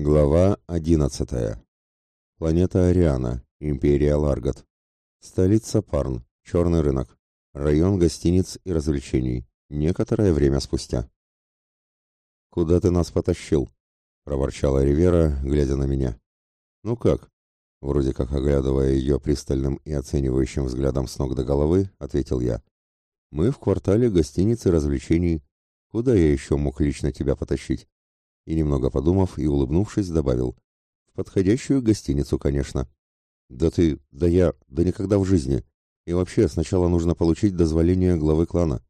Глава 11. Планета Ариана, Империя Ларгат. Столица Парн, Черный рынок. Район гостиниц и развлечений. Некоторое время спустя. «Куда ты нас потащил?» — проворчала Ривера, глядя на меня. «Ну как?» — вроде как оглядывая ее пристальным и оценивающим взглядом с ног до головы, ответил я. «Мы в квартале гостиниц и развлечений. Куда я еще мог лично тебя потащить?» И, немного подумав и улыбнувшись, добавил. «В подходящую гостиницу, конечно». «Да ты, да я, да никогда в жизни. И вообще, сначала нужно получить дозволение главы клана».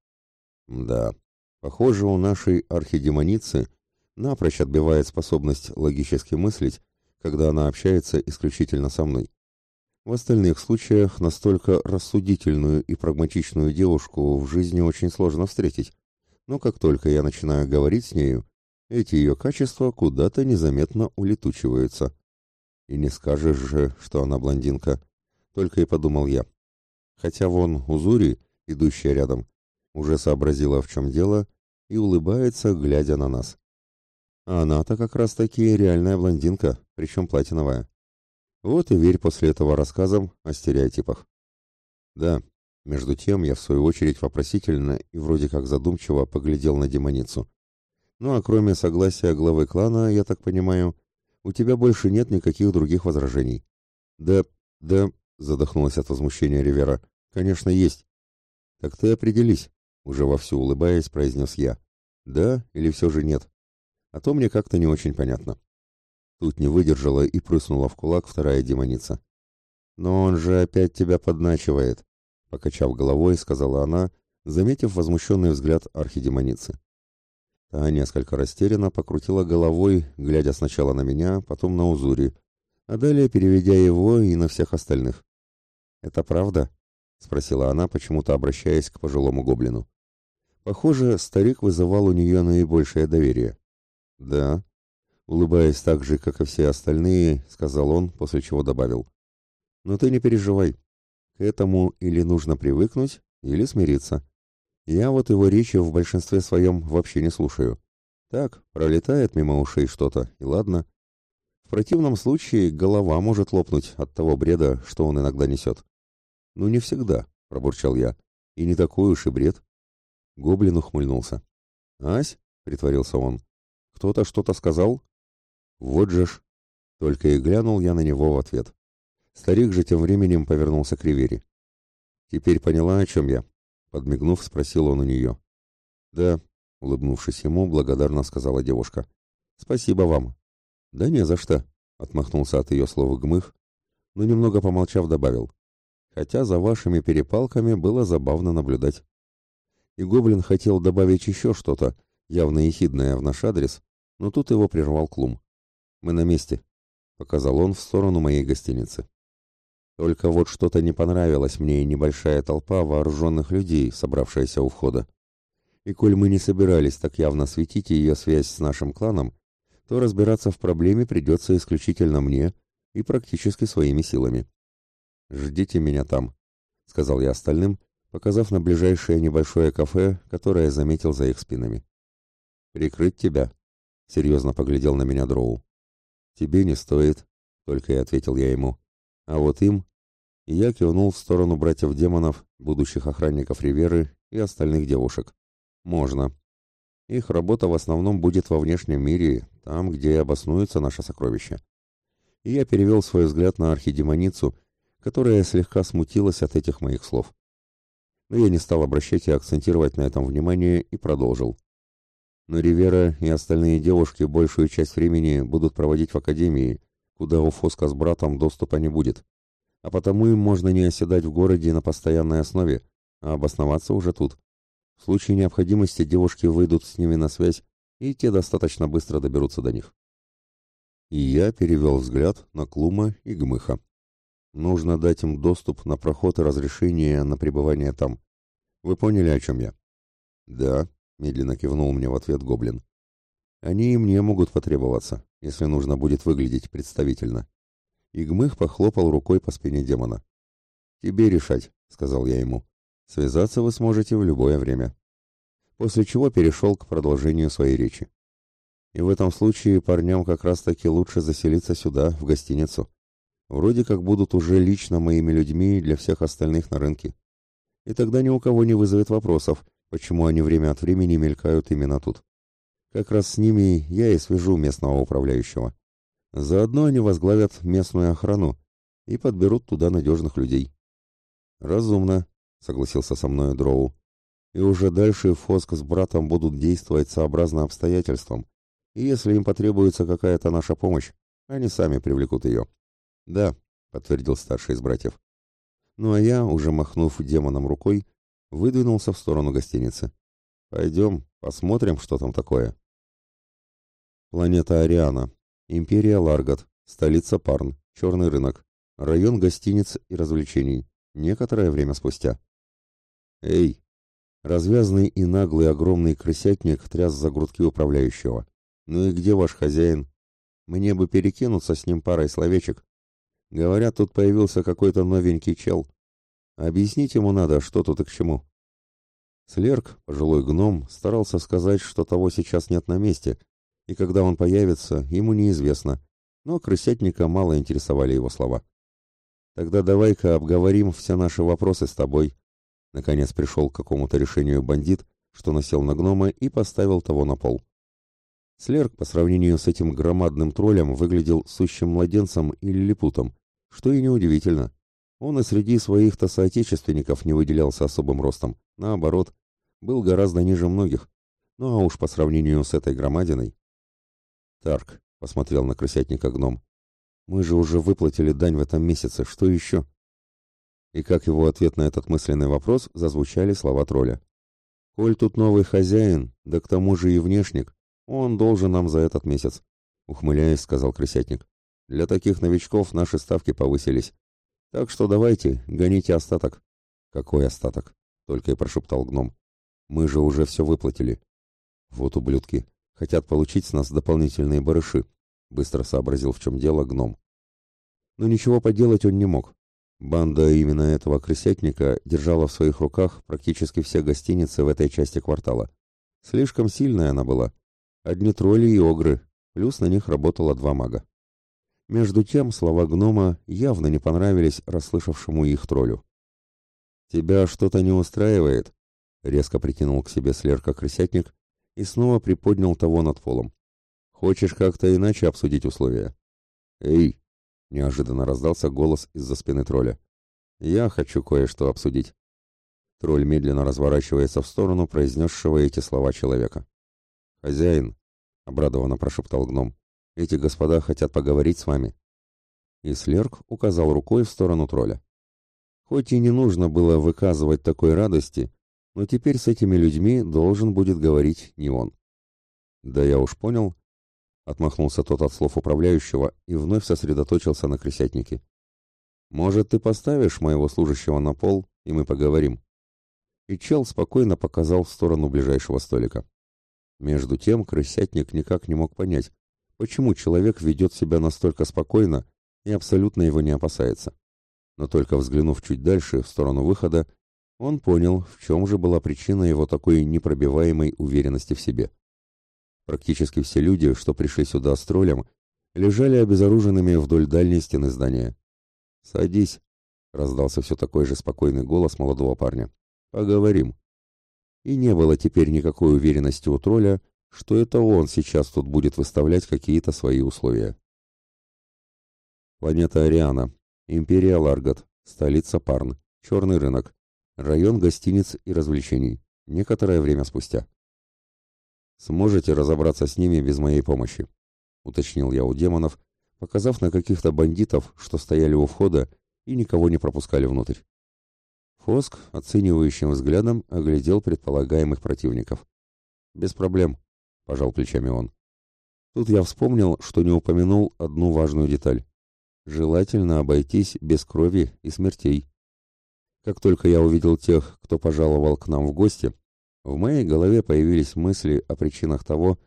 «Да, похоже, у нашей архидемоницы напрочь отбивает способность логически мыслить, когда она общается исключительно со мной. В остальных случаях настолько рассудительную и прагматичную девушку в жизни очень сложно встретить. Но как только я начинаю говорить с нею, эти ее качества куда-то незаметно улетучиваются. И не скажешь же, что она блондинка, только и подумал я. Хотя вон Узури, идущая рядом, уже сообразила, в чем дело, и улыбается, глядя на нас. А она-то как раз-таки реальная блондинка, причем платиновая. Вот и верь после этого рассказам о стереотипах. Да, между тем я в свою очередь вопросительно и вроде как задумчиво поглядел на демоницу. Ну а кроме согласия главы клана, я так понимаю, у тебя больше нет никаких других возражений. Да, да, задохнулась от возмущения Ривера. Конечно, есть. Так ты определись, уже вовсю улыбаясь, произнес я. Да или все же нет? А то мне как-то не очень понятно. Тут не выдержала и прыснула в кулак вторая демоница. Но он же опять тебя подначивает, покачав головой, сказала она, заметив возмущенный взгляд архидемоницы. Та несколько растерянно покрутила головой, глядя сначала на меня, потом на Узури, а далее переведя его и на всех остальных. «Это правда?» — спросила она, почему-то обращаясь к пожилому гоблину. Похоже, старик вызывал у нее наибольшее доверие. «Да», — улыбаясь так же, как и все остальные, сказал он, после чего добавил. «Но ты не переживай. К этому или нужно привыкнуть, или смириться. Я вот его речи в большинстве своем вообще не слушаю. Так, пролетает мимо ушей что-то, и ладно. В противном случае голова может лопнуть от того бреда, что он иногда несет. «Ну, не всегда», — пробурчал я. «И не такой уж и бред». Гоблин ухмыльнулся. «Ась?» — притворился он. «Кто-то что-то сказал?» «Вот же ж!» Только и глянул я на него в ответ. Старик же тем временем повернулся к Ривере. «Теперь поняла, о чем я?» Подмигнув, спросил он у нее. «Да», — улыбнувшись ему, благодарно сказала девушка. «Спасибо вам». «Да не за что», — отмахнулся от ее слова Гмых, но немного помолчав добавил. «Хотя за вашими перепалками было забавно наблюдать». И Гоблин хотел добавить еще что-то, явно ехидное в наш адрес, но тут его прервал Клум. «Мы на месте», — показал он в сторону моей гостиницы. Только вот что-то не понравилось мне и небольшая толпа вооруженных людей, собравшаяся у входа. И коль мы не собирались так явно светить ее связь с нашим кланом, то разбираться в проблеме придется исключительно мне и практически своими силами. «Ждите меня там», — сказал я остальным, показав на ближайшее небольшое кафе, которое заметил за их спинами. «Прикрыть тебя?» — серьезно поглядел на меня Дроу. «Тебе не стоит», — только и ответил я ему. А вот им... И я кивнул в сторону братьев-демонов, будущих охранников Риверы и остальных девушек. Можно. Их работа в основном будет во внешнем мире, там, где и обоснуются наши сокровища. И я перевел свой взгляд на архидемоницу, которая слегка смутилась от этих моих слов. Но я не стал обращать и акцентировать на этом внимание и продолжил. Но Ривера и остальные девушки большую часть времени будут проводить в академии, куда у Фоска с братом доступа не будет. А потому им можно не оседать в городе на постоянной основе, а обосноваться уже тут. В случае необходимости девушки выйдут с ними на связь, и те достаточно быстро доберутся до них. И я перевел взгляд на Клума и Гмыха. Нужно дать им доступ на проход и разрешение на пребывание там. Вы поняли, о чем я? Да, медленно кивнул мне в ответ гоблин. Они и мне могут потребоваться, если нужно будет выглядеть представительно. Игмых похлопал рукой по спине демона. «Тебе решать», — сказал я ему. «Связаться вы сможете в любое время». После чего перешел к продолжению своей речи. И в этом случае парням как раз-таки лучше заселиться сюда, в гостиницу. Вроде как будут уже лично моими людьми для всех остальных на рынке. И тогда ни у кого не вызовет вопросов, почему они время от времени мелькают именно тут. Как раз с ними я и свяжу местного управляющего. Заодно они возглавят местную охрану и подберут туда надежных людей. «Разумно», — согласился со мной Дроу. «И уже дальше Фоск с братом будут действовать сообразно обстоятельствам, и если им потребуется какая-то наша помощь, они сами привлекут ее». «Да», — подтвердил старший из братьев. Ну а я, уже махнув демоном рукой, выдвинулся в сторону гостиницы. «Пойдем, посмотрим, что там такое». Планета Ариана. Империя Ларгат. Столица Парн. Черный рынок. Район гостиниц и развлечений. Некоторое время спустя. «Эй!» Развязный и наглый огромный крысятник тряс за грудки управляющего. «Ну и где ваш хозяин? Мне бы перекинуться с ним парой словечек. Говорят, тут появился какой-то новенький чел. Объяснить ему надо, что тут и к чему». Слерк, пожилой гном, старался сказать, что того сейчас нет на месте, и когда он появится, ему неизвестно, но крысятника мало интересовали его слова. Тогда давай-ка обговорим все наши вопросы с тобой. Наконец пришел к какому-то решению бандит, что насел на гнома и поставил того на пол. Слерк по сравнению с этим громадным троллем выглядел сущим младенцем или лилипутом, что и неудивительно. Он и среди своих-то соотечественников не выделялся особым ростом, наоборот, был гораздо ниже многих. Ну а уж по сравнению с этой громадиной... Тарк посмотрел на крысятника гном. Мы же уже выплатили дань в этом месяце, что еще? И как его ответ на этот мысленный вопрос зазвучали слова тролля. «Коль тут новый хозяин, да к тому же и внешник, он должен нам за этот месяц», — ухмыляясь, сказал крысятник. «Для таких новичков наши ставки повысились. Так что давайте, гоните остаток». «Какой остаток?» — только и прошептал гном. «Мы же уже все выплатили». «Вот ублюдки, хотят получить с нас дополнительные барыши», быстро сообразил, в чем дело гном. Но ничего поделать он не мог. Банда именно этого крысятника держала в своих руках практически все гостиницы в этой части квартала. Слишком сильная она была. Одни тролли и огры, плюс на них работало два мага. Между тем слова гнома явно не понравились расслышавшему их троллю. «Тебя что-то не устраивает?» — резко притянул к себе слерка крысятник и снова приподнял того над полом. Хочешь как-то иначе обсудить условия? Эй, неожиданно раздался голос из-за спины тролля. Я хочу кое-что обсудить. Тролль медленно разворачивается в сторону произнесшего эти слова человека. «Хозяин», — обрадованно прошептал гном, — «эти господа хотят поговорить с вами». И Слерк указал рукой в сторону тролля. Хоть и не нужно было выказывать такой радости, но теперь с этими людьми должен будет говорить не он. Да я уж понял, Отмахнулся тот от слов управляющего и вновь сосредоточился на крысятнике. «Может, ты поставишь моего служащего на пол, и мы поговорим?» И чел спокойно показал в сторону ближайшего столика. Между тем крысятник никак не мог понять, почему человек ведет себя настолько спокойно и абсолютно его не опасается. Но только взглянув чуть дальше, в сторону выхода, он понял, в чем же была причина его такой непробиваемой уверенности в себе. Практически все люди, что пришли сюда с троллем, лежали обезоруженными вдоль дальней стены здания. «Садись», — раздался все такой же спокойный голос молодого парня. «Поговорим». И не было теперь никакой уверенности у тролля, что это он сейчас тут будет выставлять какие-то свои условия. Планета Ариана. Империя Ларгат. Столица Парн. Черный рынок. Район гостиниц и развлечений. Некоторое время спустя. Сможете разобраться с ними без моей помощи?» — уточнил я у демонов, показав на каких-то бандитов, что стояли у входа и никого не пропускали внутрь. Фоск оценивающим взглядом оглядел предполагаемых противников. «Без проблем», — пожал плечами он. Тут я вспомнил, что не упомянул одну важную деталь. Желательно обойтись без крови и смертей. Как только я увидел тех, кто пожаловал к нам в гости, в моей голове появились мысли о причинах того,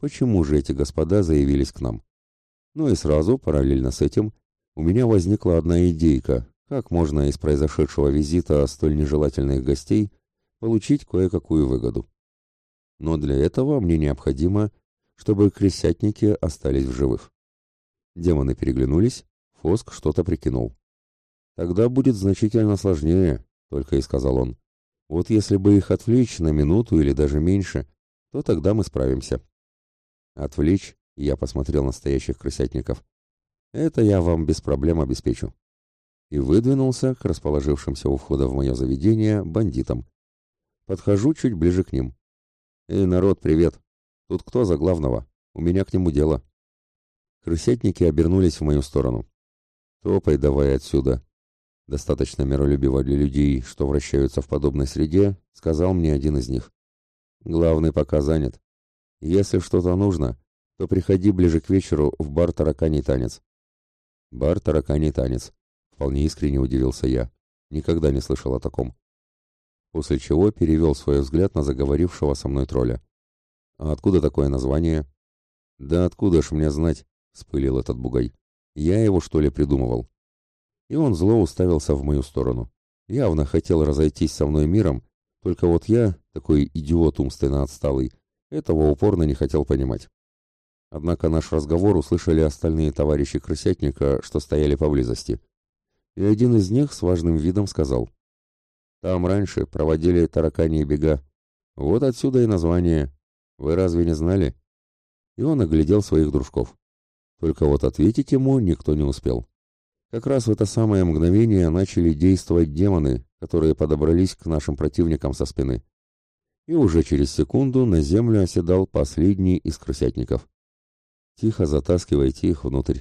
почему же эти господа заявились к нам. Ну и сразу, параллельно с этим, у меня возникла одна идейка, как можно из произошедшего визита столь нежелательных гостей получить кое-какую выгоду. Но для этого мне необходимо чтобы крысятники остались в живых. Демоны переглянулись, Фоск что-то прикинул. «Тогда будет значительно сложнее», — только и сказал он. «Вот если бы их отвлечь на минуту или даже меньше, то тогда мы справимся». «Отвлечь?» — я посмотрел на стоящих крысятников. «Это я вам без проблем обеспечу». И выдвинулся к расположившимся у входа в мое заведение бандитам. Подхожу чуть ближе к ним. «Эй, народ, привет! Тут кто за главного? У меня к нему дело». Крысятники обернулись в мою сторону. «Топай давай отсюда!» Достаточно миролюбиво для людей, что вращаются в подобной среде, сказал мне один из них. «Главный пока занят. Если что-то нужно, то приходи ближе к вечеру в бар «Тараканий танец». «Бар «Тараканий танец», — вполне искренне удивился я. Никогда не слышал о таком после чего перевел свой взгляд на заговорившего со мной тролля. «А откуда такое название?» «Да откуда ж мне знать?» — вспылил этот бугай. «Я его, что ли, придумывал?» И он зло уставился в мою сторону. Явно хотел разойтись со мной миром, только вот я, такой идиот умственно отсталый, этого упорно не хотел понимать. Однако наш разговор услышали остальные товарищи крысятника, что стояли поблизости. И один из них с важным видом сказал. Там раньше проводили таракани бега. Вот отсюда и название. Вы разве не знали?» И он оглядел своих дружков. Только вот ответить ему никто не успел. Как раз в это самое мгновение начали действовать демоны, которые подобрались к нашим противникам со спины. И уже через секунду на землю оседал последний из крысятников. Тихо затаскивайте их внутрь.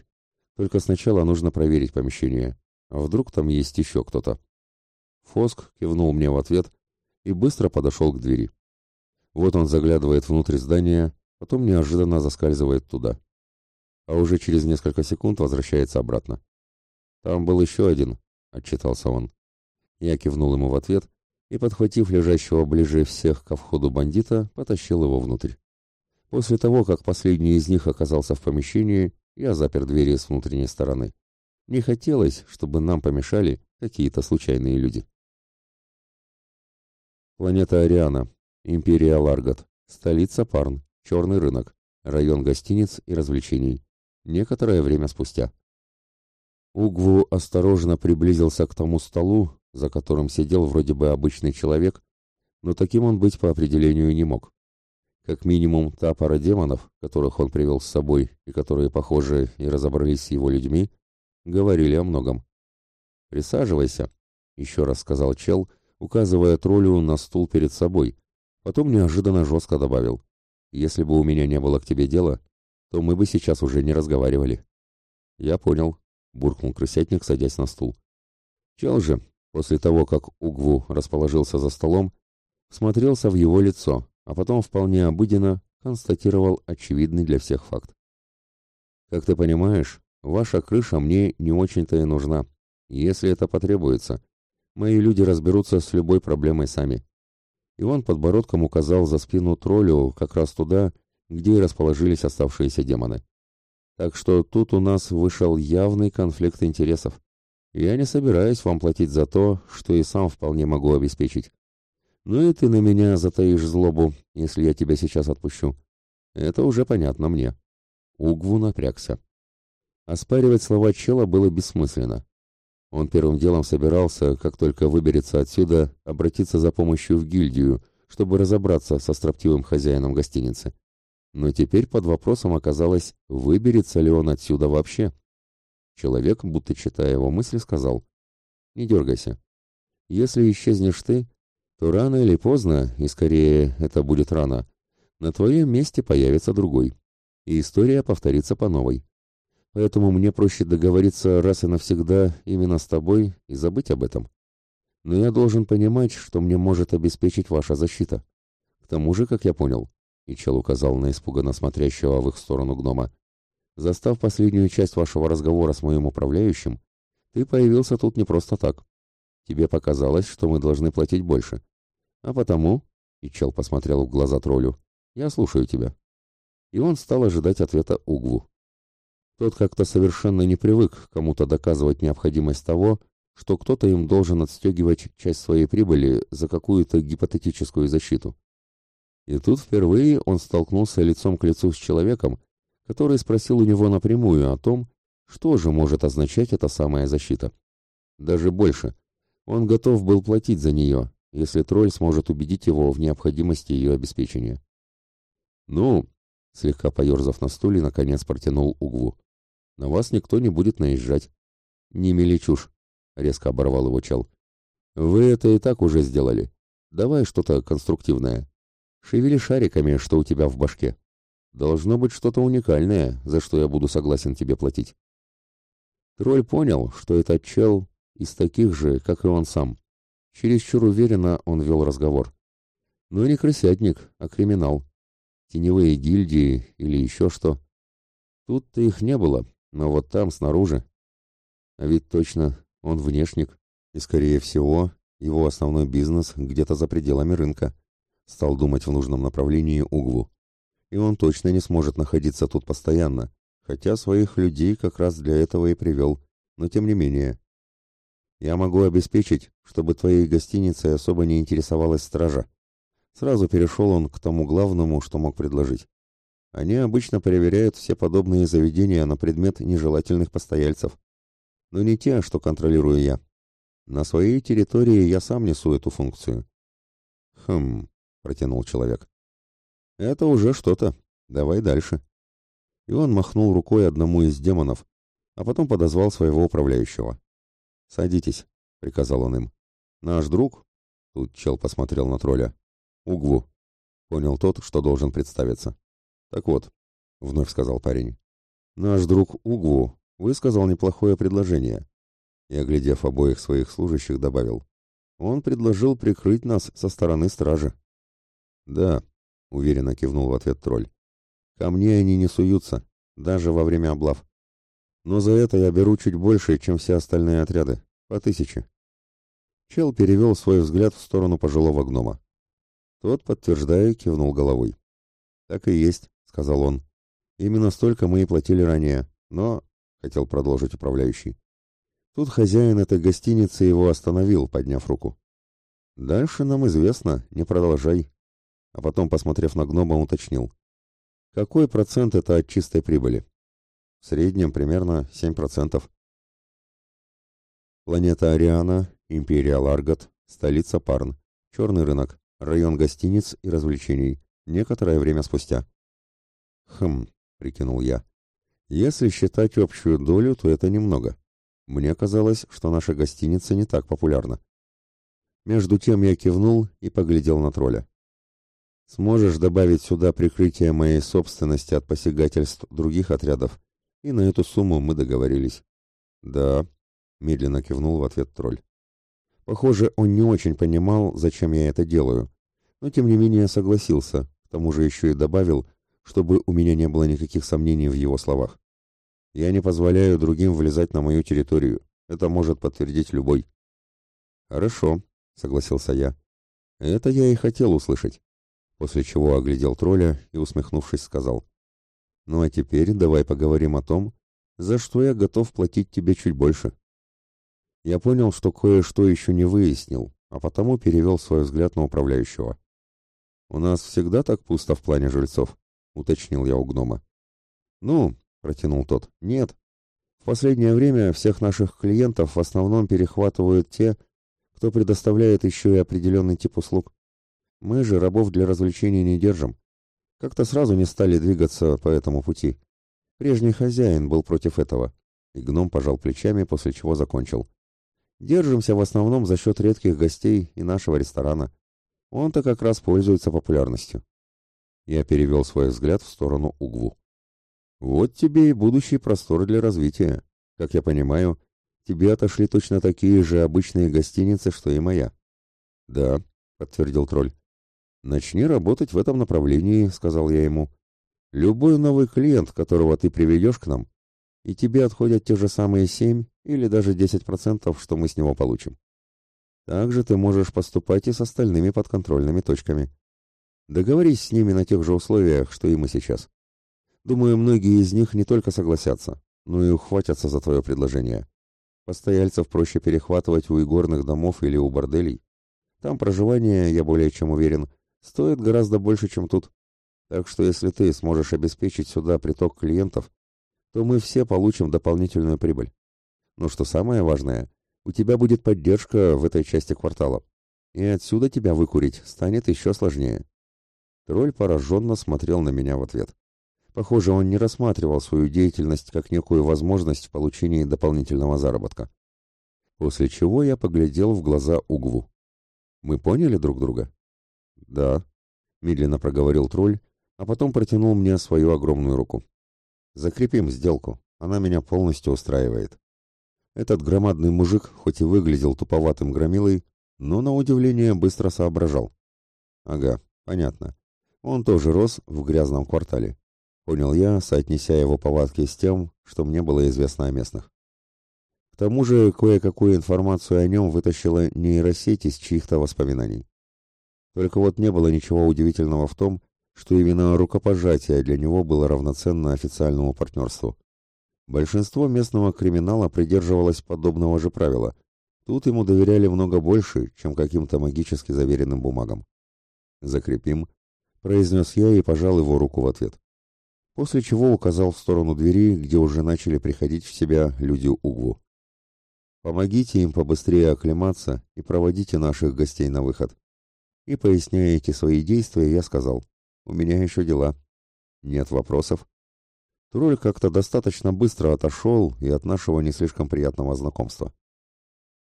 Только сначала нужно проверить помещение. А вдруг там есть еще кто-то? Фоск кивнул мне в ответ и быстро подошел к двери. Вот он заглядывает внутрь здания, потом неожиданно заскальзывает туда. А уже через несколько секунд возвращается обратно. «Там был еще один», — отчитался он. Я кивнул ему в ответ и, подхватив лежащего ближе всех ко входу бандита, потащил его внутрь. После того, как последний из них оказался в помещении, я запер двери с внутренней стороны. Не хотелось, чтобы нам помешали какие-то случайные люди. Планета Ариана. Империя Ларгат. Столица Парн. Черный рынок. Район гостиниц и развлечений. Некоторое время спустя. Угву осторожно приблизился к тому столу, за которым сидел вроде бы обычный человек, но таким он быть по определению не мог. Как минимум, та пара демонов, которых он привел с собой и которые, похоже, и разобрались с его людьми, говорили о многом. «Присаживайся», — еще раз сказал чел, — указывая троллю на стул перед собой. Потом неожиданно жестко добавил. «Если бы у меня не было к тебе дела, то мы бы сейчас уже не разговаривали». «Я понял», — буркнул крысятник, садясь на стул. Чел же, после того, как Угву расположился за столом, смотрелся в его лицо, а потом вполне обыденно констатировал очевидный для всех факт. «Как ты понимаешь, ваша крыша мне не очень-то и нужна, если это потребуется, Мои люди разберутся с любой проблемой сами. И он подбородком указал за спину троллю как раз туда, где и расположились оставшиеся демоны. Так что тут у нас вышел явный конфликт интересов. Я не собираюсь вам платить за то, что и сам вполне могу обеспечить. Ну и ты на меня затаишь злобу, если я тебя сейчас отпущу. Это уже понятно мне. Угву напрягся. Оспаривать слова чела было бессмысленно. Он первым делом собирался, как только выберется отсюда, обратиться за помощью в гильдию, чтобы разобраться со строптивым хозяином гостиницы. Но теперь под вопросом оказалось, выберется ли он отсюда вообще. Человек, будто читая его мысли, сказал, «Не дергайся. Если исчезнешь ты, то рано или поздно, и скорее это будет рано, на твоем месте появится другой, и история повторится по новой. Поэтому мне проще договориться раз и навсегда именно с тобой и забыть об этом. Но я должен понимать, что мне может обеспечить ваша защита. К тому же, как я понял, и чел указал на испуганно смотрящего в их сторону гнома, застав последнюю часть вашего разговора с моим управляющим, ты появился тут не просто так. Тебе показалось, что мы должны платить больше. А потому, и чел посмотрел в глаза троллю, я слушаю тебя. И он стал ожидать ответа Угву. Тот как-то совершенно не привык кому-то доказывать необходимость того, что кто-то им должен отстегивать часть своей прибыли за какую-то гипотетическую защиту. И тут впервые он столкнулся лицом к лицу с человеком, который спросил у него напрямую о том, что же может означать эта самая защита. Даже больше. Он готов был платить за нее, если тролль сможет убедить его в необходимости ее обеспечения. «Ну», — слегка поерзав на стуле, наконец протянул Угву, — «на вас никто не будет наезжать». «Не мели чушь», — резко оборвал его чел. «Вы это и так уже сделали. Давай что-то конструктивное. Шевели шариками, что у тебя в башке. Должно быть что-то уникальное, за что я буду согласен тебе платить». Тролль понял, что этот чел из таких же, как и он сам. Чересчур уверенно он вел разговор. Но не крысятник, а криминал. Теневые гильдии или еще что. Тут-то их не было, но вот там, снаружи. А ведь точно, он внешник, и, скорее всего, его основной бизнес где-то за пределами рынка. Стал думать в нужном направлении Угву. И он точно не сможет находиться тут постоянно, хотя своих людей как раз для этого и привел, но тем не менее. Я могу обеспечить, чтобы твоей гостиницей особо не интересовалась стража. Сразу перешел он к тому главному, что мог предложить. Они обычно проверяют все подобные заведения на предмет нежелательных постояльцев. Но не те, что контролирую я. На своей территории я сам несу эту функцию. Хм, протянул человек. Это уже что-то. Давай дальше. И он махнул рукой одному из демонов, а потом подозвал своего управляющего. «Садитесь», — приказал он им. «Наш друг...» — тут чел посмотрел на тролля. «Угву», — понял тот, что должен представиться. «Так вот», — вновь сказал парень, — «наш друг Угву высказал неплохое предложение». И, оглядев обоих своих служащих, добавил. «Он предложил прикрыть нас со стороны стражи». «Да», — уверенно кивнул в ответ тролль. «Ко мне они не суются, даже во время облав. Но за это я беру чуть больше, чем все остальные отряды. По тысяче. Чел перевел свой взгляд в сторону пожилого гнома. Тот, подтверждая, кивнул головой. «Так и есть», — сказал он. «Именно столько мы и платили ранее. Но...» — хотел продолжить управляющий. Тут хозяин этой гостиницы его остановил, подняв руку. «Дальше нам известно, не продолжай». А потом, посмотрев на гнома, уточнил. «Какой процент это от чистой прибыли?» В среднем примерно 7%. Планета Ариана, Империя Ларгат, столица Парн, черный рынок, район гостиниц и развлечений, некоторое время спустя. Хм, прикинул я. Если считать общую долю, то это немного. Мне казалось, что наша гостиница не так популярна. Между тем я кивнул и поглядел на тролля. Сможешь добавить сюда прикрытие моей собственности от посягательств других отрядов и на эту сумму мы договорились. Да, медленно кивнул в ответ тролль. Похоже, он не очень понимал, зачем я это делаю, но тем не менее согласился, к тому же еще и добавил, чтобы у меня не было никаких сомнений в его словах. Я не позволяю другим влезать на мою территорию. Это может подтвердить любой. Хорошо, согласился я. Это я и хотел услышать. После чего оглядел тролля и, усмехнувшись, сказал: ну а теперь давай поговорим о том, за что я готов платить тебе чуть больше. Я понял, что кое-что еще не выяснил, а потому перевел свой взгляд на управляющего. «У нас всегда так пусто в плане жильцов?» — уточнил я у гнома. «Ну», — протянул тот, — «нет. В последнее время всех наших клиентов в основном перехватывают те, кто предоставляет еще и определенный тип услуг. Мы же рабов для развлечений не держим, как-то сразу не стали двигаться по этому пути. Прежний хозяин был против этого, и гном пожал плечами, после чего закончил. Держимся в основном за счет редких гостей и нашего ресторана. Он-то как раз пользуется популярностью. Я перевел свой взгляд в сторону Угву. Вот тебе и будущий простор для развития. Как я понимаю, тебе отошли точно такие же обычные гостиницы, что и моя. Да, подтвердил тролль. «Начни работать в этом направлении», — сказал я ему. «Любой новый клиент, которого ты приведешь к нам, и тебе отходят те же самые семь или даже десять процентов, что мы с него получим. Также ты можешь поступать и с остальными подконтрольными точками. Договорись с ними на тех же условиях, что и мы сейчас. Думаю, многие из них не только согласятся, но и ухватятся за твое предложение. Постояльцев проще перехватывать у игорных домов или у борделей. Там проживание, я более чем уверен, стоит гораздо больше, чем тут. Так что если ты сможешь обеспечить сюда приток клиентов, то мы все получим дополнительную прибыль. Но что самое важное, у тебя будет поддержка в этой части квартала. И отсюда тебя выкурить станет еще сложнее. Тролль пораженно смотрел на меня в ответ. Похоже, он не рассматривал свою деятельность как некую возможность в получении дополнительного заработка. После чего я поглядел в глаза Угву. «Мы поняли друг друга?» «Да», — медленно проговорил тролль, а потом протянул мне свою огромную руку. «Закрепим сделку, она меня полностью устраивает». Этот громадный мужик, хоть и выглядел туповатым громилой, но, на удивление, быстро соображал. «Ага, понятно. Он тоже рос в грязном квартале. Понял я, соотнеся его повадки с тем, что мне было известно о местных. К тому же кое-какую информацию о нем вытащила нейросеть из чьих-то воспоминаний. Только вот не было ничего удивительного в том, что именно рукопожатие для него было равноценно официальному партнерству. Большинство местного криминала придерживалось подобного же правила. Тут ему доверяли много больше, чем каким-то магически заверенным бумагам. «Закрепим», произнес я и пожал его руку в ответ. После чего указал в сторону двери, где уже начали приходить в себя люди Угву. Помогите им побыстрее оклематься и проводите наших гостей на выход. И поясняя эти свои действия, я сказал, у меня еще дела. Нет вопросов. Тролль как-то достаточно быстро отошел и от нашего не слишком приятного знакомства.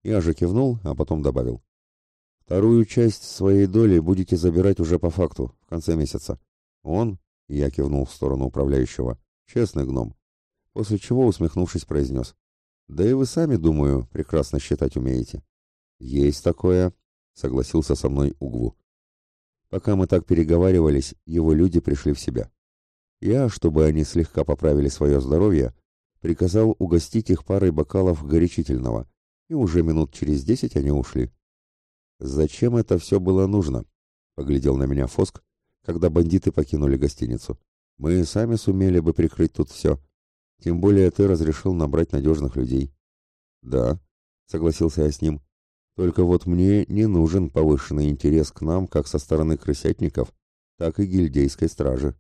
Я же кивнул, а потом добавил. Вторую часть своей доли будете забирать уже по факту, в конце месяца. Он, я кивнул в сторону управляющего, честный гном. После чего, усмехнувшись, произнес. Да и вы сами, думаю, прекрасно считать умеете. Есть такое, согласился со мной Угву. Пока мы так переговаривались, его люди пришли в себя. Я, чтобы они слегка поправили свое здоровье, приказал угостить их парой бокалов горячительного, и уже минут через десять они ушли. «Зачем это все было нужно?» — поглядел на меня Фоск, когда бандиты покинули гостиницу. «Мы сами сумели бы прикрыть тут все. Тем более ты разрешил набрать надежных людей». «Да», — согласился я с ним. «Только вот мне не нужен повышенный интерес к нам как со стороны крысятников, так и гильдейской стражи.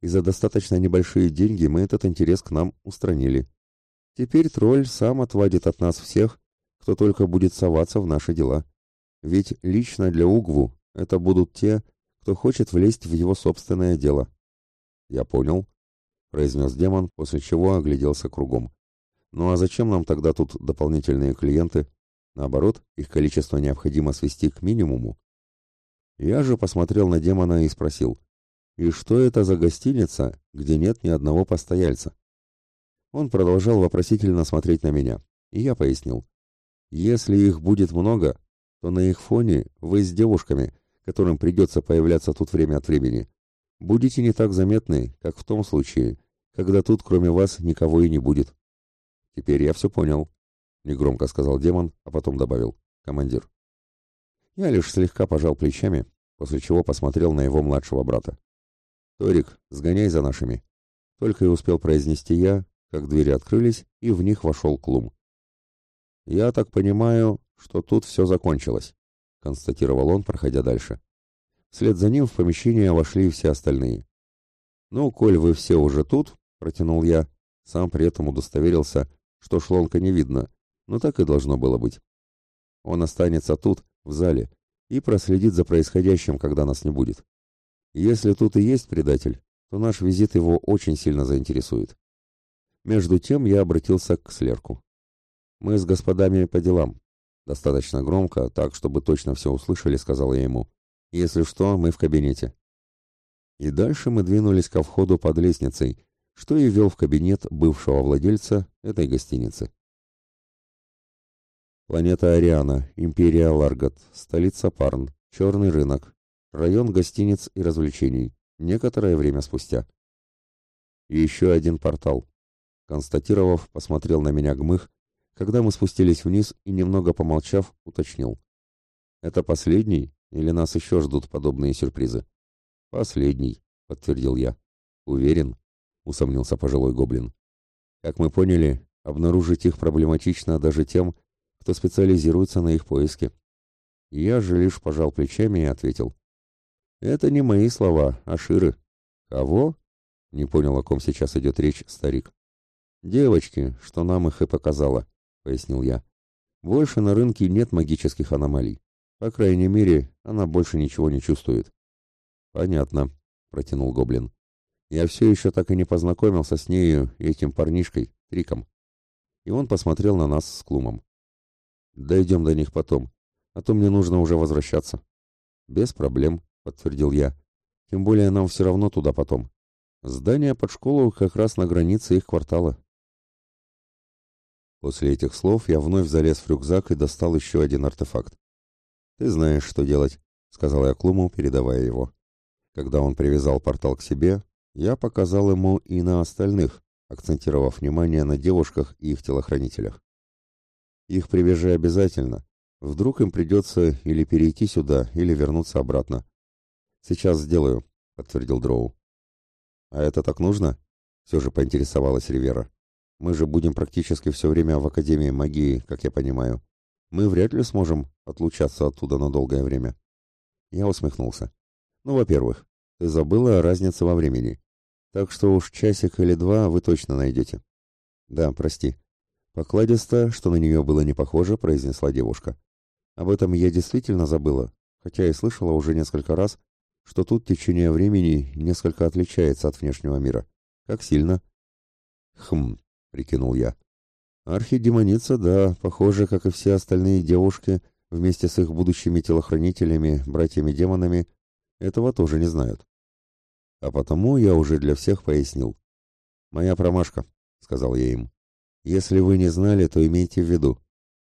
И за достаточно небольшие деньги мы этот интерес к нам устранили. Теперь тролль сам отвадит от нас всех, кто только будет соваться в наши дела». Ведь лично для Угву это будут те, кто хочет влезть в его собственное дело. Я понял, произнес демон, после чего огляделся кругом. Ну а зачем нам тогда тут дополнительные клиенты? Наоборот, их количество необходимо свести к минимуму. Я же посмотрел на демона и спросил, «И что это за гостиница, где нет ни одного постояльца?» Он продолжал вопросительно смотреть на меня, и я пояснил, «Если их будет много, то на их фоне вы с девушками, которым придется появляться тут время от времени, будете не так заметны, как в том случае, когда тут кроме вас никого и не будет. Теперь я все понял, негромко сказал демон, а потом добавил: командир. Я лишь слегка пожал плечами, после чего посмотрел на его младшего брата. Торик, сгоняй за нашими. Только и успел произнести я, как двери открылись, и в них вошел Клум. Я так понимаю, что тут все закончилось, констатировал он, проходя дальше. Вслед за ним в помещение вошли все остальные. «Ну, коль вы все уже тут», — протянул я, сам при этом удостоверился, что шлонка не видно, но так и должно было быть. Он останется тут, в зале, и проследит за происходящим, когда нас не будет. Если тут и есть предатель, то наш визит его очень сильно заинтересует. Между тем я обратился к Слерку. «Мы с господами по делам. Достаточно громко, так, чтобы точно все услышали, сказал я ему. Если что, мы в кабинете. И дальше мы двинулись ко входу под лестницей, что и вел в кабинет бывшего владельца этой гостиницы. Планета Ариана, Империя Ларгат, столица Парн, черный рынок, район гостиниц и развлечений, некоторое время спустя. И еще один портал. Констатировав, посмотрел на меня Гмых когда мы спустились вниз и, немного помолчав, уточнил. «Это последний или нас еще ждут подобные сюрпризы?» «Последний», — подтвердил я. «Уверен?» — усомнился пожилой гоблин. «Как мы поняли, обнаружить их проблематично даже тем, кто специализируется на их поиске». Я же лишь пожал плечами и ответил. Это не мои слова, а Ширы. Кого? Не понял, о ком сейчас идет речь старик. Девочки, что нам их и показала, пояснил я. Больше на рынке нет магических аномалий. По крайней мере, она больше ничего не чувствует. Понятно, протянул гоблин. Я все еще так и не познакомился с нею и этим парнишкой, Триком. И он посмотрел на нас с Клумом. Дойдем до них потом, а то мне нужно уже возвращаться. Без проблем, подтвердил я. Тем более нам все равно туда потом. Здание под школу как раз на границе их квартала. После этих слов я вновь залез в рюкзак и достал еще один артефакт. «Ты знаешь, что делать», — сказал я Клуму, передавая его. Когда он привязал портал к себе, я показал ему и на остальных, акцентировав внимание на девушках и их телохранителях. «Их привяжи обязательно. Вдруг им придется или перейти сюда, или вернуться обратно. Сейчас сделаю», — подтвердил Дроу. «А это так нужно?» — все же поинтересовалась Ривера. Мы же будем практически все время в Академии магии, как я понимаю. Мы вряд ли сможем отлучаться оттуда на долгое время. Я усмехнулся. Ну, во-первых, ты забыла о разнице во времени. Так что уж часик или два вы точно найдете. Да, прости. Покладисто, что на нее было не похоже, произнесла девушка. Об этом я действительно забыла, хотя и слышала уже несколько раз, что тут течение времени несколько отличается от внешнего мира. Как сильно? Хм, прикинул я. Архидемоница, да, похоже, как и все остальные девушки, вместе с их будущими телохранителями, братьями-демонами, этого тоже не знают. А потому я уже для всех пояснил. «Моя промашка», — сказал я им. «Если вы не знали, то имейте в виду.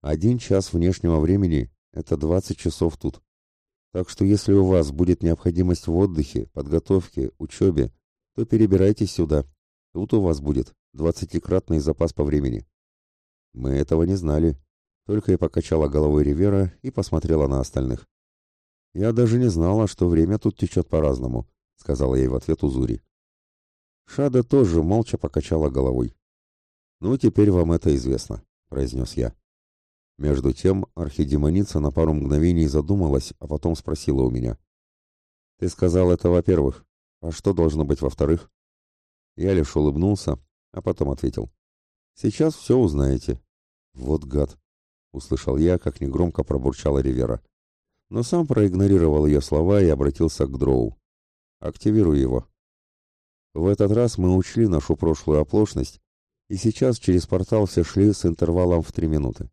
Один час внешнего времени — это двадцать часов тут. Так что если у вас будет необходимость в отдыхе, подготовке, учебе, то перебирайтесь сюда. Тут у вас будет двадцатикратный запас по времени. Мы этого не знали. Только я покачала головой Ривера и посмотрела на остальных. Я даже не знала, что время тут течет по-разному, сказала ей в ответ Узури. Шада тоже молча покачала головой. Ну, теперь вам это известно, произнес я. Между тем архидемоница на пару мгновений задумалась, а потом спросила у меня. «Ты сказал это во-первых. А что должно быть во-вторых?» Я лишь улыбнулся, а потом ответил. «Сейчас все узнаете». «Вот гад!» — услышал я, как негромко пробурчала Ривера. Но сам проигнорировал ее слова и обратился к Дроу. «Активируй его». В этот раз мы учли нашу прошлую оплошность, и сейчас через портал все шли с интервалом в три минуты.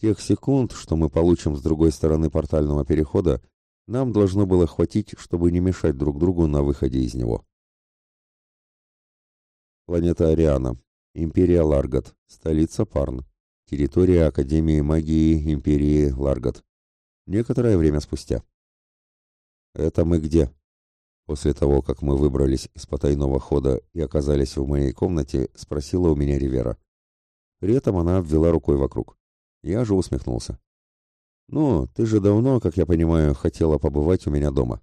Тех секунд, что мы получим с другой стороны портального перехода, нам должно было хватить, чтобы не мешать друг другу на выходе из него. Планета Ариана. Империя Ларгат. Столица Парн. Территория Академии магии Империи Ларгат. Некоторое время спустя. «Это мы где?» После того, как мы выбрались из потайного хода и оказались в моей комнате, спросила у меня Ривера. При этом она обвела рукой вокруг. Я же усмехнулся. «Ну, ты же давно, как я понимаю, хотела побывать у меня дома».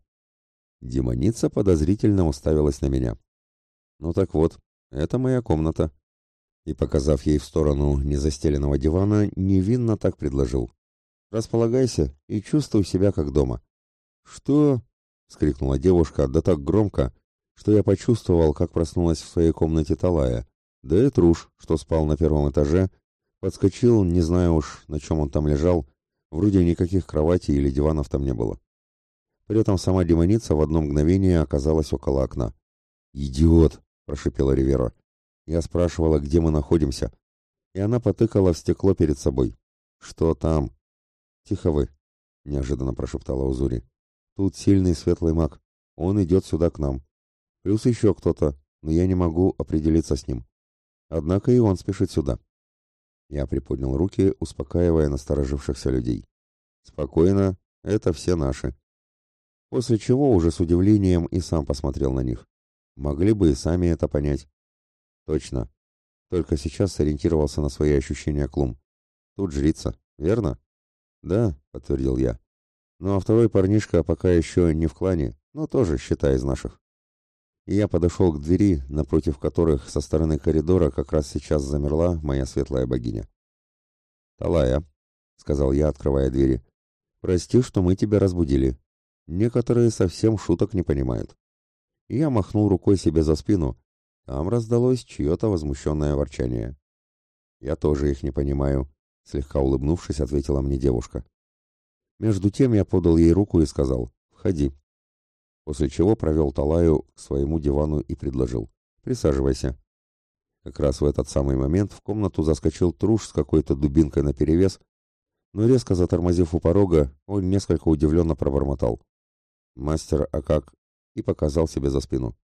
Демоница подозрительно уставилась на меня. «Ну так вот, это моя комната. И, показав ей в сторону незастеленного дивана, невинно так предложил. Располагайся и чувствуй себя как дома. Что? Вскрикнула девушка, да так громко, что я почувствовал, как проснулась в своей комнате Талая. Да и Труш, что спал на первом этаже, подскочил, не знаю уж, на чем он там лежал, вроде никаких кроватей или диванов там не было. При этом сама демоница в одно мгновение оказалась около окна. «Идиот!» — прошипела Ривера. Я спрашивала, где мы находимся, и она потыкала в стекло перед собой. «Что там?» «Тихо вы», — неожиданно прошептала Узури. «Тут сильный светлый маг. Он идет сюда к нам. Плюс еще кто-то, но я не могу определиться с ним. Однако и он спешит сюда». Я приподнял руки, успокаивая насторожившихся людей. «Спокойно, это все наши». После чего уже с удивлением и сам посмотрел на них. Могли бы и сами это понять. Точно. Только сейчас сориентировался на свои ощущения Клум. Тут жрица, верно? Да, подтвердил я. Ну а второй парнишка пока еще не в клане, но тоже, считай, из наших. И я подошел к двери, напротив которых со стороны коридора как раз сейчас замерла моя светлая богиня. «Талая», — сказал я, открывая двери, — «прости, что мы тебя разбудили. некоторые совсем шуток не понимают. Я махнул рукой себе за спину, там раздалось чье-то возмущенное ворчание. «Я тоже их не понимаю», — слегка улыбнувшись, ответила мне девушка. Между тем я подал ей руку и сказал «Входи». После чего провел Талаю к своему дивану и предложил «Присаживайся». Как раз в этот самый момент в комнату заскочил Труш с какой-то дубинкой наперевес, но резко затормозив у порога, он несколько удивленно пробормотал. «Мастер, а как?» и показал себе за спину.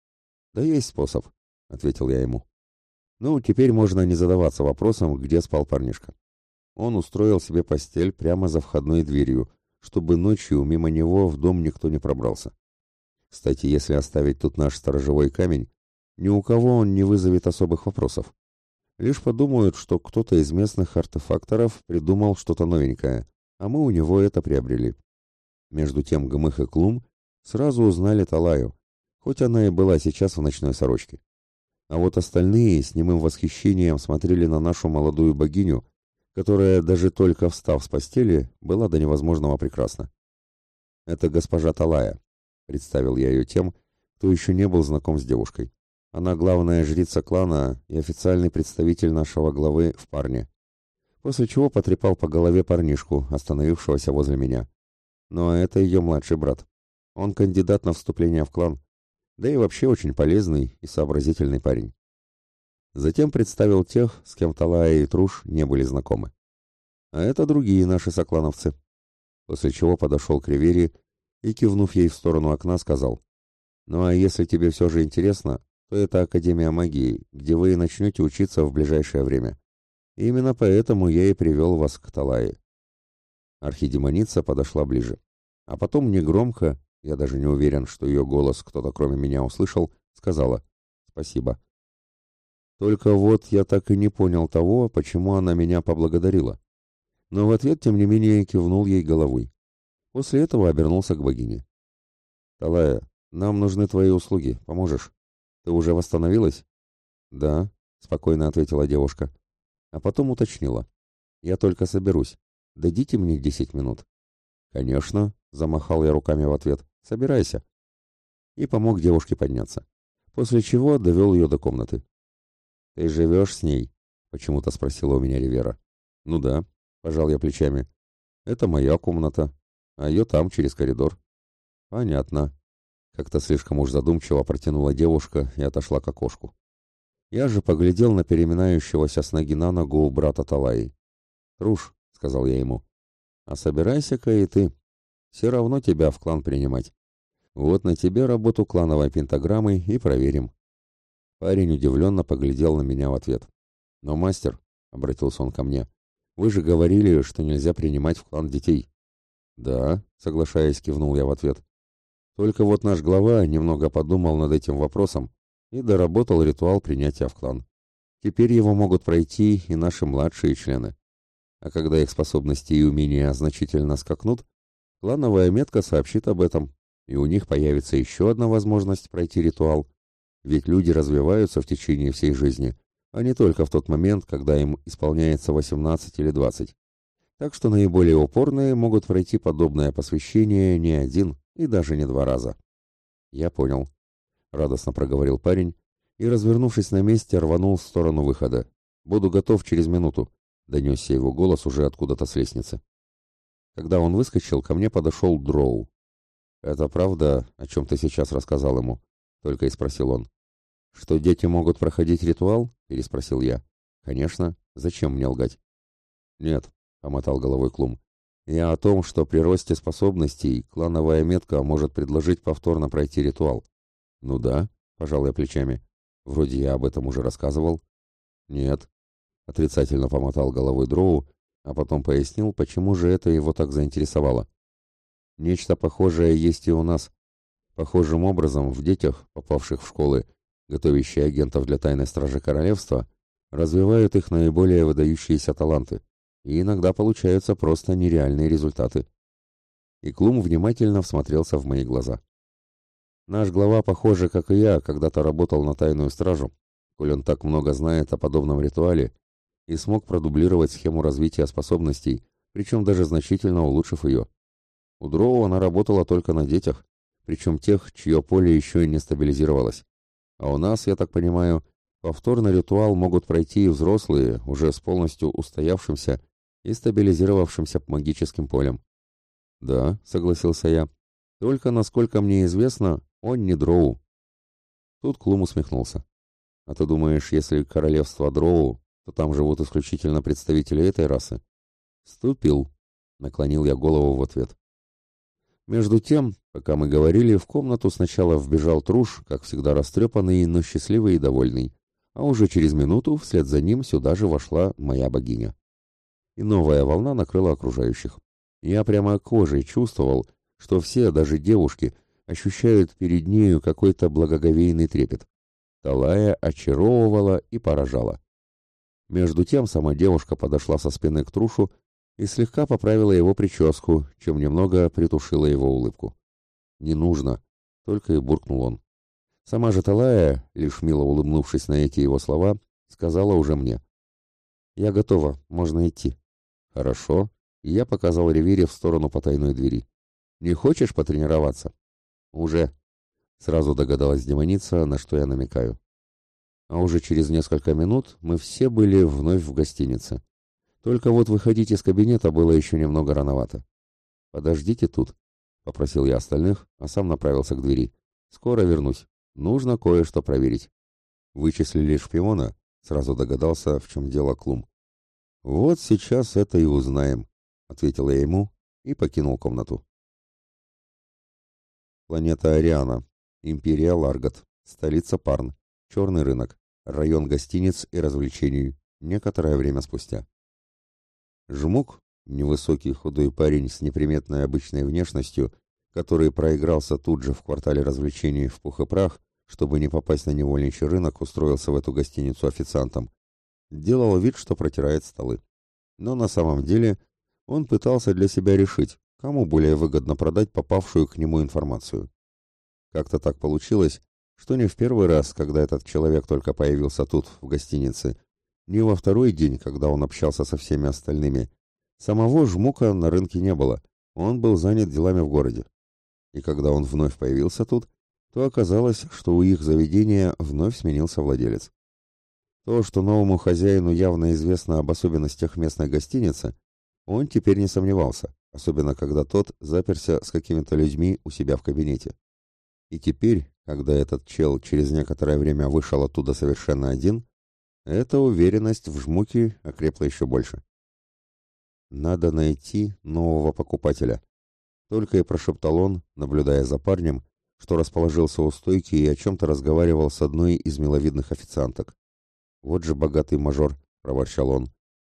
«Да есть способ», — ответил я ему. Ну, теперь можно не задаваться вопросом, где спал парнишка. Он устроил себе постель прямо за входной дверью, чтобы ночью мимо него в дом никто не пробрался. Кстати, если оставить тут наш сторожевой камень, ни у кого он не вызовет особых вопросов. Лишь подумают, что кто-то из местных артефакторов придумал что-то новенькое, а мы у него это приобрели. Между тем Гмых и Клум сразу узнали Талаю, хоть она и была сейчас в ночной сорочке. А вот остальные с немым восхищением смотрели на нашу молодую богиню, которая, даже только встав с постели, была до невозможного прекрасна. «Это госпожа Талая», — представил я ее тем, кто еще не был знаком с девушкой. Она главная жрица клана и официальный представитель нашего главы в парне. После чего потрепал по голове парнишку, остановившегося возле меня. Но это ее младший брат. Он кандидат на вступление в клан да и вообще очень полезный и сообразительный парень. Затем представил тех, с кем Талая и Труш не были знакомы. А это другие наши соклановцы. После чего подошел к Ривере и, кивнув ей в сторону окна, сказал, «Ну а если тебе все же интересно, то это Академия магии, где вы начнете учиться в ближайшее время. И именно поэтому я и привел вас к Талае». Архидемоница подошла ближе, а потом негромко, я даже не уверен, что ее голос кто-то кроме меня услышал, сказала «Спасибо». Только вот я так и не понял того, почему она меня поблагодарила. Но в ответ, тем не менее, кивнул ей головой. После этого обернулся к богине. «Талая, нам нужны твои услуги. Поможешь? Ты уже восстановилась?» «Да», — спокойно ответила девушка. А потом уточнила. «Я только соберусь. Дадите мне десять минут?» «Конечно», — замахал я руками в ответ. «Собирайся». И помог девушке подняться. После чего довел ее до комнаты. «Ты живешь с ней?» — почему-то спросила у меня Ривера. «Ну да», — пожал я плечами. «Это моя комната, а ее там, через коридор». «Понятно». Как-то слишком уж задумчиво протянула девушка и отошла к окошку. Я же поглядел на переминающегося с ноги на ногу брата Талаи. «Труш», — сказал я ему, — «а собирайся-ка и ты. Все равно тебя в клан принимать. Вот на тебе работу клановой пентаграммой и проверим». Парень удивленно поглядел на меня в ответ. «Но, мастер», — обратился он ко мне, — «вы же говорили, что нельзя принимать в клан детей». «Да», — соглашаясь, кивнул я в ответ. «Только вот наш глава немного подумал над этим вопросом и доработал ритуал принятия в клан. Теперь его могут пройти и наши младшие члены. А когда их способности и умения значительно скакнут, Клановая метка сообщит об этом, и у них появится еще одна возможность пройти ритуал. Ведь люди развиваются в течение всей жизни, а не только в тот момент, когда им исполняется 18 или 20. Так что наиболее упорные могут пройти подобное посвящение не один и даже не два раза. «Я понял», — радостно проговорил парень и, развернувшись на месте, рванул в сторону выхода. «Буду готов через минуту», — донесся его голос уже откуда-то с лестницы. Когда он выскочил, ко мне подошел Дроу. «Это правда, о чем ты сейчас рассказал ему?» — только и спросил он. «Что дети могут проходить ритуал?» — переспросил я. «Конечно. Зачем мне лгать?» «Нет», — помотал головой Клум. «Я о том, что при росте способностей клановая метка может предложить повторно пройти ритуал». «Ну да», — пожал я плечами. «Вроде я об этом уже рассказывал». «Нет», — отрицательно помотал головой Дроу а потом пояснил, почему же это его так заинтересовало. Нечто похожее есть и у нас. Похожим образом в детях, попавших в школы, готовящие агентов для тайной стражи королевства, развивают их наиболее выдающиеся таланты, и иногда получаются просто нереальные результаты. И Клум внимательно всмотрелся в мои глаза. Наш глава, похоже, как и я, когда-то работал на тайную стражу, коль он так много знает о подобном ритуале и смог продублировать схему развития способностей, причем даже значительно улучшив ее. У Дроу она работала только на детях, причем тех, чье поле еще не стабилизировалось. А у нас, я так понимаю, повторный ритуал могут пройти и взрослые, уже с полностью устоявшимся и стабилизировавшимся магическим полем. «Да», — согласился я, — «только, насколько мне известно, он не Дроу». Тут Клум усмехнулся. «А ты думаешь, если королевство Дроу, то там живут исключительно представители этой расы?» «Ступил», — наклонил я голову в ответ. Между тем, пока мы говорили, в комнату сначала вбежал Труш, как всегда растрепанный, но счастливый и довольный, а уже через минуту вслед за ним сюда же вошла моя богиня. И новая волна накрыла окружающих. Я прямо кожей чувствовал, что все, даже девушки, ощущают перед нею какой-то благоговейный трепет. Талая очаровывала и поражала. Между тем сама девушка подошла со спины к Трушу и слегка поправила его прическу, чем немного притушила его улыбку. «Не нужно», — только и буркнул он. Сама же Талая, лишь мило улыбнувшись на эти его слова, сказала уже мне. «Я готова, можно идти». «Хорошо», — я показал Ревире в сторону потайной двери. «Не хочешь потренироваться?» «Уже», — сразу догадалась демоница, на что я намекаю. А уже через несколько минут мы все были вновь в гостинице. Только вот выходить из кабинета было еще немного рановато. «Подождите тут», — попросил я остальных, а сам направился к двери. «Скоро вернусь. Нужно кое-что проверить». Вычислили шпиона, сразу догадался, в чем дело Клум. «Вот сейчас это и узнаем», — ответил я ему и покинул комнату. Планета Ариана, Империя Ларгат, столица Парн, черный рынок, район гостиниц и развлечений, некоторое время спустя. Жмук, невысокий худой парень с неприметной обычной внешностью, который проигрался тут же в квартале развлечений в пух и прах, чтобы не попасть на невольничий рынок, устроился в эту гостиницу официантом. Делал вид, что протирает столы. Но на самом деле он пытался для себя решить, кому более выгодно продать попавшую к нему информацию. Как-то так получилось, что не в первый раз, когда этот человек только появился тут, в гостинице, ни во второй день, когда он общался со всеми остальными. Самого жмука на рынке не было, он был занят делами в городе. И когда он вновь появился тут, то оказалось, что у их заведения вновь сменился владелец. То, что новому хозяину явно известно об особенностях местной гостиницы, он теперь не сомневался, особенно когда тот заперся с какими-то людьми у себя в кабинете. И теперь, когда этот чел через некоторое время вышел оттуда совершенно один, эта уверенность в жмуке окрепла еще больше. «Надо найти нового покупателя», — только и прошептал он, наблюдая за парнем, что расположился у стойки и о чем-то разговаривал с одной из миловидных официанток. «Вот же богатый мажор», — проворчал он.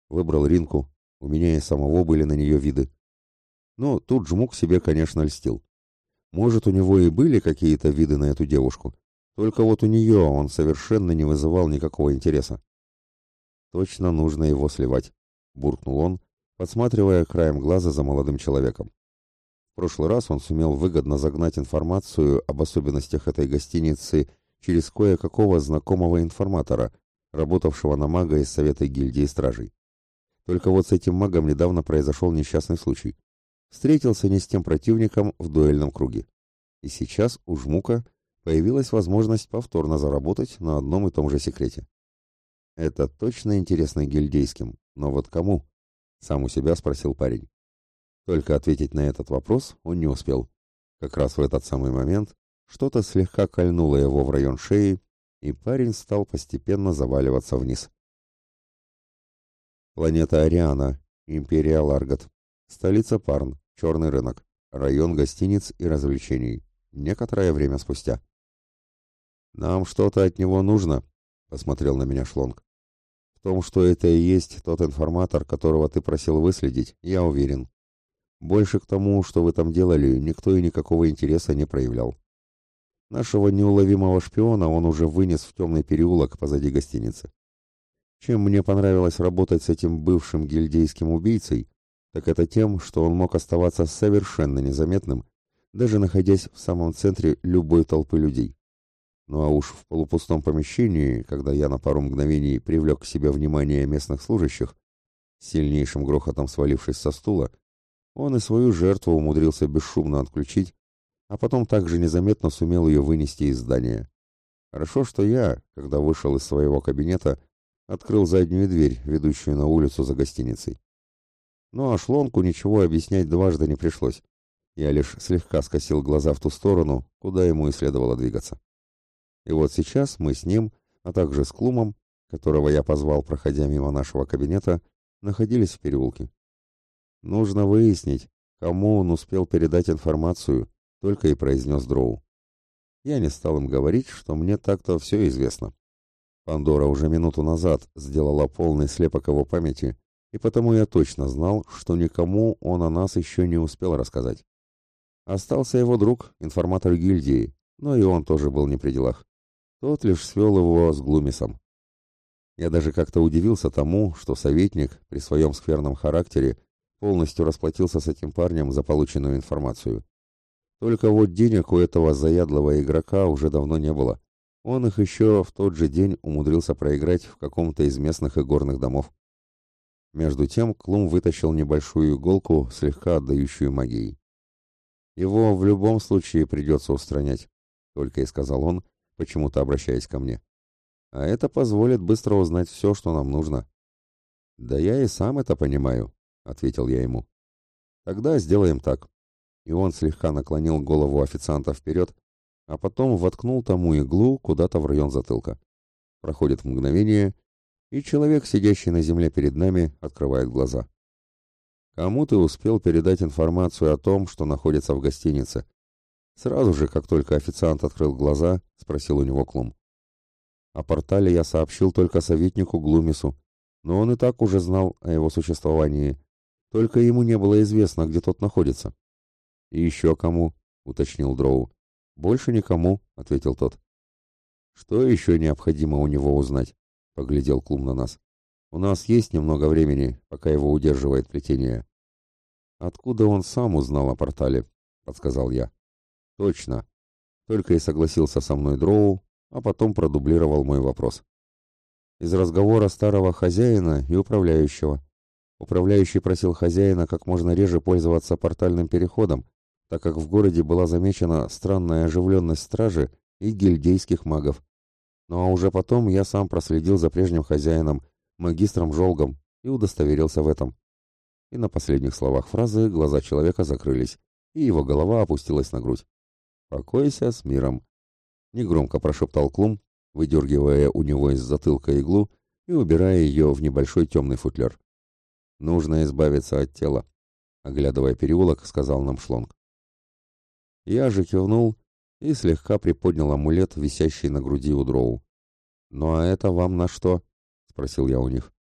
«Выбрал Ринку, у меня и самого были на нее виды». Ну, тут жмук себе, конечно, льстил. Может, у него и были какие-то виды на эту девушку, только вот у нее он совершенно не вызывал никакого интереса. «Точно нужно его сливать», — буркнул он, подсматривая краем глаза за молодым человеком. В прошлый раз он сумел выгодно загнать информацию об особенностях этой гостиницы через кое-какого знакомого информатора, работавшего на мага из Совета гильдии стражей. Только вот с этим магом недавно произошел несчастный случай. Встретился не с тем противником в дуэльном круге. И сейчас у Жмука появилась возможность повторно заработать на одном и том же секрете. Это точно интересно гильдейским, но вот кому? Сам у себя спросил парень. Только ответить на этот вопрос он не успел. Как раз в этот самый момент что-то слегка кольнуло его в район шеи, и парень стал постепенно заваливаться вниз. Планета Ариана, Империя Ларгат, столица Парн, черный рынок, район гостиниц и развлечений. Некоторое время спустя. «Нам что-то от него нужно», — посмотрел на меня Шлонг. «В том, что это и есть тот информатор, которого ты просил выследить, я уверен. Больше к тому, что вы там делали, никто и никакого интереса не проявлял. Нашего неуловимого шпиона он уже вынес в темный переулок позади гостиницы. Чем мне понравилось работать с этим бывшим гильдейским убийцей, так это тем, что он мог оставаться совершенно незаметным, даже находясь в самом центре любой толпы людей. Ну а уж в полупустом помещении, когда я на пару мгновений привлек к себе внимание местных служащих, сильнейшим грохотом свалившись со стула, он и свою жертву умудрился бесшумно отключить, а потом также незаметно сумел ее вынести из здания. Хорошо, что я, когда вышел из своего кабинета, открыл заднюю дверь, ведущую на улицу за гостиницей. Ну а шлонку ничего объяснять дважды не пришлось. Я лишь слегка скосил глаза в ту сторону, куда ему и следовало двигаться. И вот сейчас мы с ним, а также с Клумом, которого я позвал, проходя мимо нашего кабинета, находились в переулке. Нужно выяснить, кому он успел передать информацию, только и произнес Дроу. Я не стал им говорить, что мне так-то все известно. Пандора уже минуту назад сделала полный слепок его памяти, и потому я точно знал, что никому он о нас еще не успел рассказать. Остался его друг, информатор гильдии, но и он тоже был не при делах. Тот лишь свел его с Глумисом. Я даже как-то удивился тому, что советник при своем скверном характере полностью расплатился с этим парнем за полученную информацию. Только вот денег у этого заядлого игрока уже давно не было. Он их еще в тот же день умудрился проиграть в каком-то из местных игорных домов. Между тем Клум вытащил небольшую иголку, слегка отдающую магией. «Его в любом случае придется устранять», — только и сказал он, почему-то обращаясь ко мне. «А это позволит быстро узнать все, что нам нужно». «Да я и сам это понимаю», — ответил я ему. «Тогда сделаем так». И он слегка наклонил голову официанта вперед, а потом воткнул тому иглу куда-то в район затылка. Проходит мгновение, и человек, сидящий на земле перед нами, открывает глаза. «Кому ты успел передать информацию о том, что находится в гостинице?» Сразу же, как только официант открыл глаза, спросил у него Клум. О портале я сообщил только советнику Глумису, но он и так уже знал о его существовании, только ему не было известно, где тот находится. «И еще кому?» — уточнил Дроу. «Больше никому», — ответил тот. «Что еще необходимо у него узнать?» — поглядел Клум на нас. «У нас есть немного времени, пока его удерживает плетение». «Откуда он сам узнал о портале?» — подсказал я. «Точно». Только и согласился со мной Дроу, а потом продублировал мой вопрос из разговора старого хозяина и управляющего. Управляющий просил хозяина как можно реже пользоваться портальным переходом, так как в городе была замечена странная оживленность стражи и гильдейских магов. Ну а уже потом я сам проследил за прежним хозяином, магистром Жолгом, и удостоверился в этом. И на последних словах фразы глаза человека закрылись, и его голова опустилась на грудь. «Покойся с миром», — негромко прошептал Клум, выдергивая у него из затылка иглу и убирая ее в небольшой темный футляр. «Нужно избавиться от тела», — оглядывая переулок, сказал нам Шлонг. Я же кивнул и слегка приподнял амулет, висящий на груди у дроу. «Ну а это вам на что?» — спросил я у них.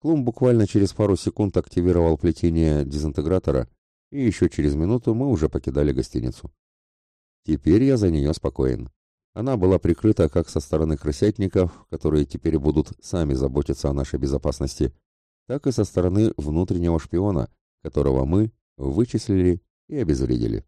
Клум буквально через пару секунд активировал плетение дезинтегратора, и еще через минуту мы уже покидали гостиницу. Теперь я за нее спокоен. Она была прикрыта как со стороны крысятников, которые теперь будут сами заботиться о нашей безопасности, так и со стороны внутреннего шпиона, которого мы вычислили и обезвредили.